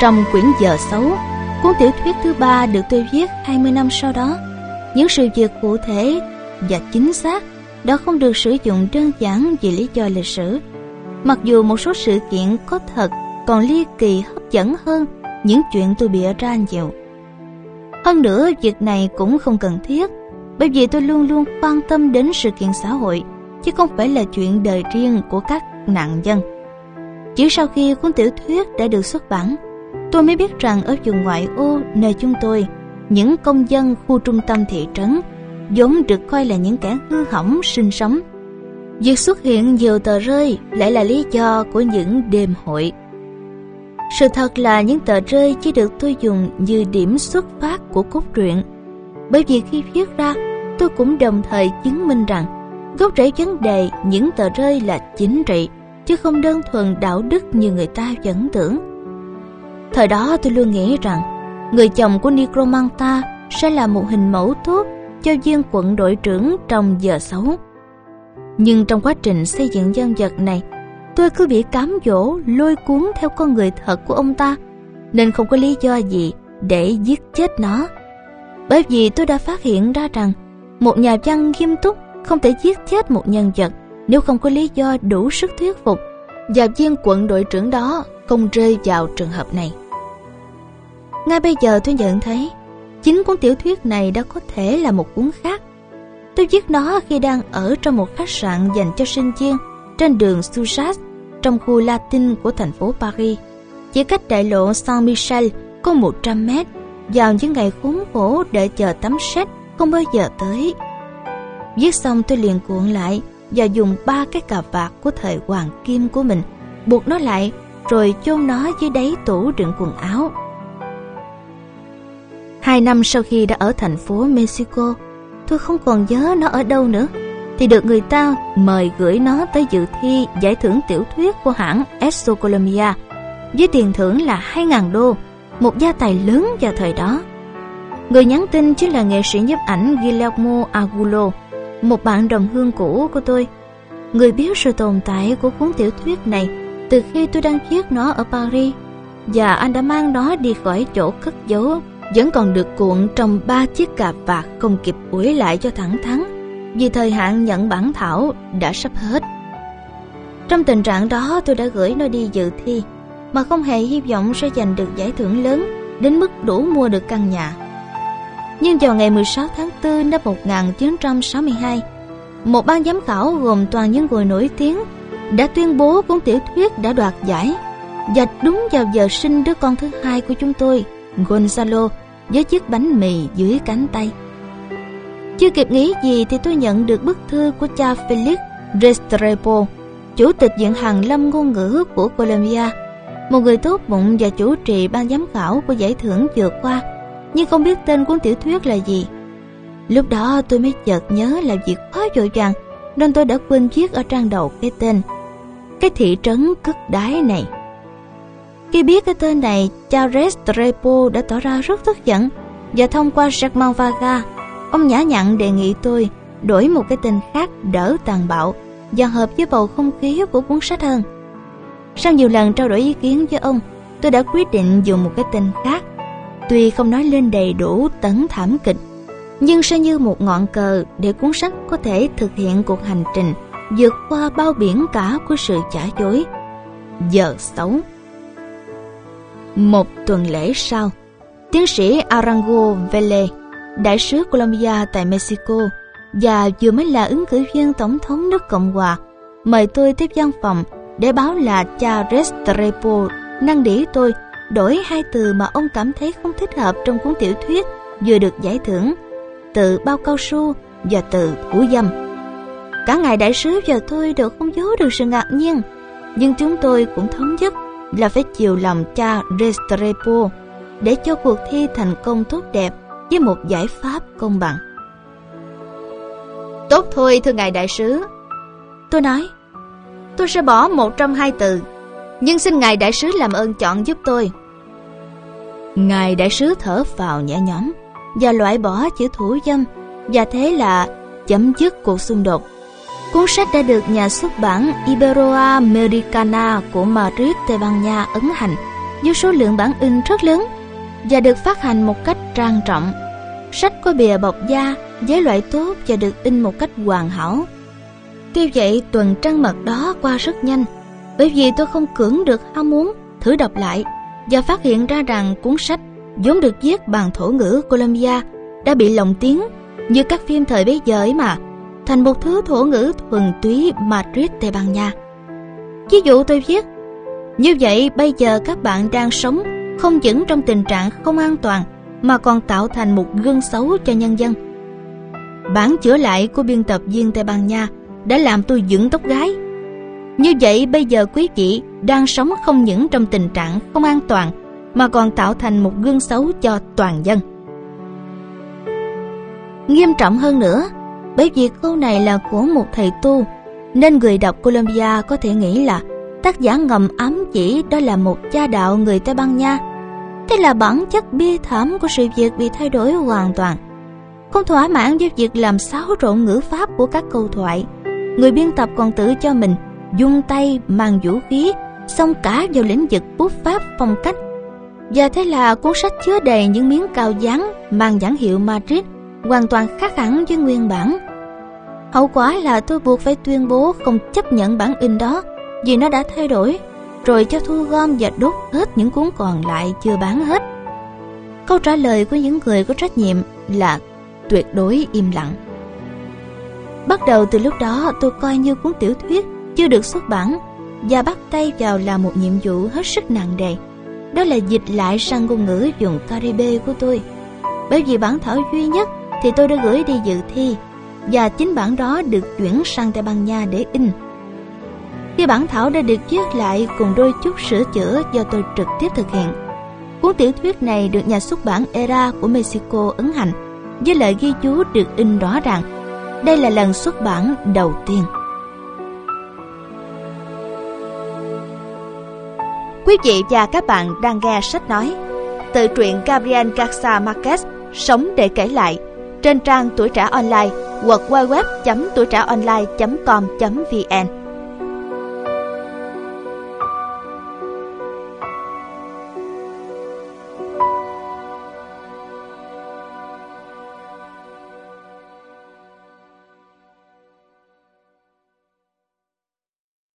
Trong quyển Giờ Xấu, cuốn tiểu thuyết thứ ba được tôi viết 20 năm sau đó. Những sự việc cụ thể và chính xác đã không được sử dụng đơn giản vì lý do lịch sử. Mặc dù một số sự kiện có thật còn ly kỳ hấp dẫn hơn những chuyện tôi bịa ra nhiều. Hơn nữa, việc này cũng không cần thiết, bởi vì tôi luôn luôn quan tâm đến sự kiện xã hội, chứ không phải là chuyện đời riêng của các nạn nhân. Chỉ sau khi cuốn tiểu thuyết đã được xuất bản, tôi mới biết rằng ở vùng ngoại ô nơi chúng tôi, những công dân khu trung tâm thị trấn vốn được coi là những kẻ hư hỏng sinh sống. Việc xuất hiện nhiều tờ rơi lại là lý do của những đêm hội. Sự thật là những tờ rơi chỉ được tôi dùng như điểm xuất phát của cốt truyện. Bởi vì khi viết ra, tôi cũng đồng thời chứng minh rằng gốc rễ vấn đề những tờ rơi là chính trị, chứ không đơn thuần đạo đức như người ta vẫn tưởng. Thời đó tôi luôn nghĩ rằng người chồng của Necromanta sẽ là một hình mẫu tốt cho viên quận đội trưởng trong giờ xấu. Nhưng trong quá trình xây dựng nhân vật này, tôi cứ bị cám dỗ lôi cuốn theo con người thật của ông ta, nên không có lý do gì để giết chết nó. Bởi vì tôi đã phát hiện ra rằng một nhà văn nghiêm túc không thể giết chết một nhân vật nếu không có lý do đủ sức thuyết phục và viên quận đội trưởng đó không rơi vào trường hợp này. Ngay bây giờ tôi nhận thấy, Chính cuốn tiểu thuyết này đã có thể là một cuốn khác. Tôi viết nó khi đang ở trong một khách sạn dành cho sinh viên trên đường Sussat trong khu Latin của thành phố Paris. Chỉ cách đại lộ Saint-Michel có 100 mét vào những ngày khốn khổ để chờ tắm xét không bao giờ tới. Viết xong tôi liền cuộn lại và dùng ba cái cà vạt của thời hoàng kim của mình buộc nó lại rồi chôn nó dưới đáy tủ đựng quần áo. Hai năm sau khi đã ở thành phố Mexico, tôi không còn nhớ nó ở đâu nữa, thì được người ta mời gửi nó tới dự thi giải thưởng tiểu thuyết của hãng Esso Colombia với tiền thưởng là 2.000 đô, một gia tài lớn vào thời đó. Người nhắn tin chính là nghệ sĩ nhiếp ảnh Guillermo Agulo, một bạn đồng hương cũ của tôi. Người biết sự tồn tại của cuốn tiểu thuyết này từ khi tôi đang viết nó ở Paris và anh đã mang nó đi khỏi chỗ cất giấu, vẫn còn được cuộn trong ba chiếc cà vạt không kịp ủi lại cho thẳng thắn vì thời hạn nhận bản thảo đã sắp hết. Trong tình trạng đó, tôi đã gửi nó đi dự thi, mà không hề hy vọng sẽ giành được giải thưởng lớn đến mức đủ mua được căn nhà. Nhưng vào ngày 16 tháng 4 năm 1962, một ban giám khảo gồm toàn những người nổi tiếng đã tuyên bố cuốn tiểu thuyết đã đoạt giải và đúng vào giờ sinh đứa con thứ hai của chúng tôi Gonzalo với chiếc bánh mì dưới cánh tay. Chưa kịp nghĩ gì thì tôi nhận được bức thư của cha Felix Restrepo, chủ tịch viện hàn lâm ngôn ngữ của Colombia, một người tốt bụng và chủ trì ban giám khảo của giải thưởng vừa qua, nhưng không biết tên cuốn tiểu thuyết là gì. Lúc đó tôi mới chợt nhớ là việc quá vội vàng, nên tôi đã quên viết ở trang đầu cái tên. Cái thị trấn cất đáy này. Khi biết cái tên này, Charles Trepo đã tỏ ra rất tức giận và thông qua Jacques Vaga, ông nhã nhặn đề nghị tôi đổi một cái tên khác đỡ tàn bạo và hợp với bầu không khí của cuốn sách hơn. Sau nhiều lần trao đổi ý kiến với ông, tôi đã quyết định dùng một cái tên khác. Tuy không nói lên đầy đủ tấn thảm kịch, nhưng sẽ như một ngọn cờ để cuốn sách có thể thực hiện cuộc hành trình vượt qua bao biển cả của sự chả dối. Giờ xấu một tuần lễ sau, tiến sĩ Arango Vele, đại sứ Colombia tại Mexico và vừa mới là ứng cử viên tổng thống nước Cộng hòa, mời tôi tiếp văn phòng để báo là cha Restrepo năn nỉ tôi đổi hai từ mà ông cảm thấy không thích hợp trong cuốn tiểu thuyết vừa được giải thưởng, từ bao cao su và từ thủ dâm. Cả ngài đại sứ và tôi đều không giấu được sự ngạc nhiên, nhưng chúng tôi cũng thống nhất là phải chiều lòng cha Restrepo để cho cuộc thi thành công tốt đẹp với một giải pháp công bằng. Tốt thôi thưa ngài đại sứ. Tôi nói, tôi sẽ bỏ một trong hai từ, nhưng xin ngài đại sứ làm ơn chọn giúp tôi. Ngài đại sứ thở vào nhẹ nhõm và loại bỏ chữ thủ dâm và thế là chấm dứt cuộc xung đột Cuốn sách đã được nhà xuất bản Iberoamericana của Madrid, Tây Ban Nha ấn hành với số lượng bản in rất lớn và được phát hành một cách trang trọng. Sách có bìa bọc da, giấy loại tốt và được in một cách hoàn hảo. Tuy vậy tuần trăng mật đó qua rất nhanh, bởi vì tôi không cưỡng được ham muốn thử đọc lại và phát hiện ra rằng cuốn sách vốn được viết bằng thổ ngữ Colombia đã bị lồng tiếng như các phim thời bấy giờ ấy mà, thành một thứ thổ ngữ thuần túy Madrid, Tây Ban Nha. Ví dụ tôi viết, như vậy bây giờ các bạn đang sống không những trong tình trạng không an toàn mà còn tạo thành một gương xấu cho nhân dân. Bản chữa lại của biên tập viên Tây Ban Nha đã làm tôi dựng tóc gái. Như vậy bây giờ quý vị đang sống không những trong tình trạng không an toàn mà còn tạo thành một gương xấu cho toàn dân. Nghiêm trọng hơn nữa, bởi vì câu này là của một thầy tu, nên người đọc Colombia có thể nghĩ là tác giả ngầm ám chỉ đó là một cha đạo người Tây Ban Nha. Thế là bản chất bi thảm của sự việc bị thay đổi hoàn toàn. Không thỏa mãn với việc làm xáo trộn ngữ pháp của các câu thoại, người biên tập còn tự cho mình dung tay mang vũ khí xông cả vào lĩnh vực bút pháp phong cách và thế là cuốn sách chứa đầy những miếng cao dán mang nhãn hiệu Madrid hoàn toàn khác hẳn với nguyên bản. Hậu quả là tôi buộc phải tuyên bố không chấp nhận bản in đó vì nó đã thay đổi, rồi cho thu gom và đốt hết những cuốn còn lại chưa bán hết. Câu trả lời của những người có trách nhiệm là tuyệt đối im lặng. Bắt đầu từ lúc đó tôi coi như cuốn tiểu thuyết chưa được xuất bản và bắt tay vào là một nhiệm vụ hết sức nặng nề. Đó là dịch lại sang ngôn ngữ dùng Caribe của tôi. Bởi vì bản thảo duy nhất thì tôi đã gửi đi dự thi, và chính bản đó được chuyển sang Tây Ban Nha để in. Khi bản thảo đã được viết lại cùng đôi chút sửa chữa do tôi trực tiếp thực hiện. Cuốn tiểu thuyết này được nhà xuất bản Era của Mexico ấn hành, với lời ghi chú được in rõ ràng. Đây là lần xuất bản đầu tiên. Quý vị và các bạn đang nghe sách nói. Tự truyện Gabriel Garcia Marquez, Sống để kể lại, trên trang tuổi trẻ online hoặc www.tuổi trẻ online.com.vn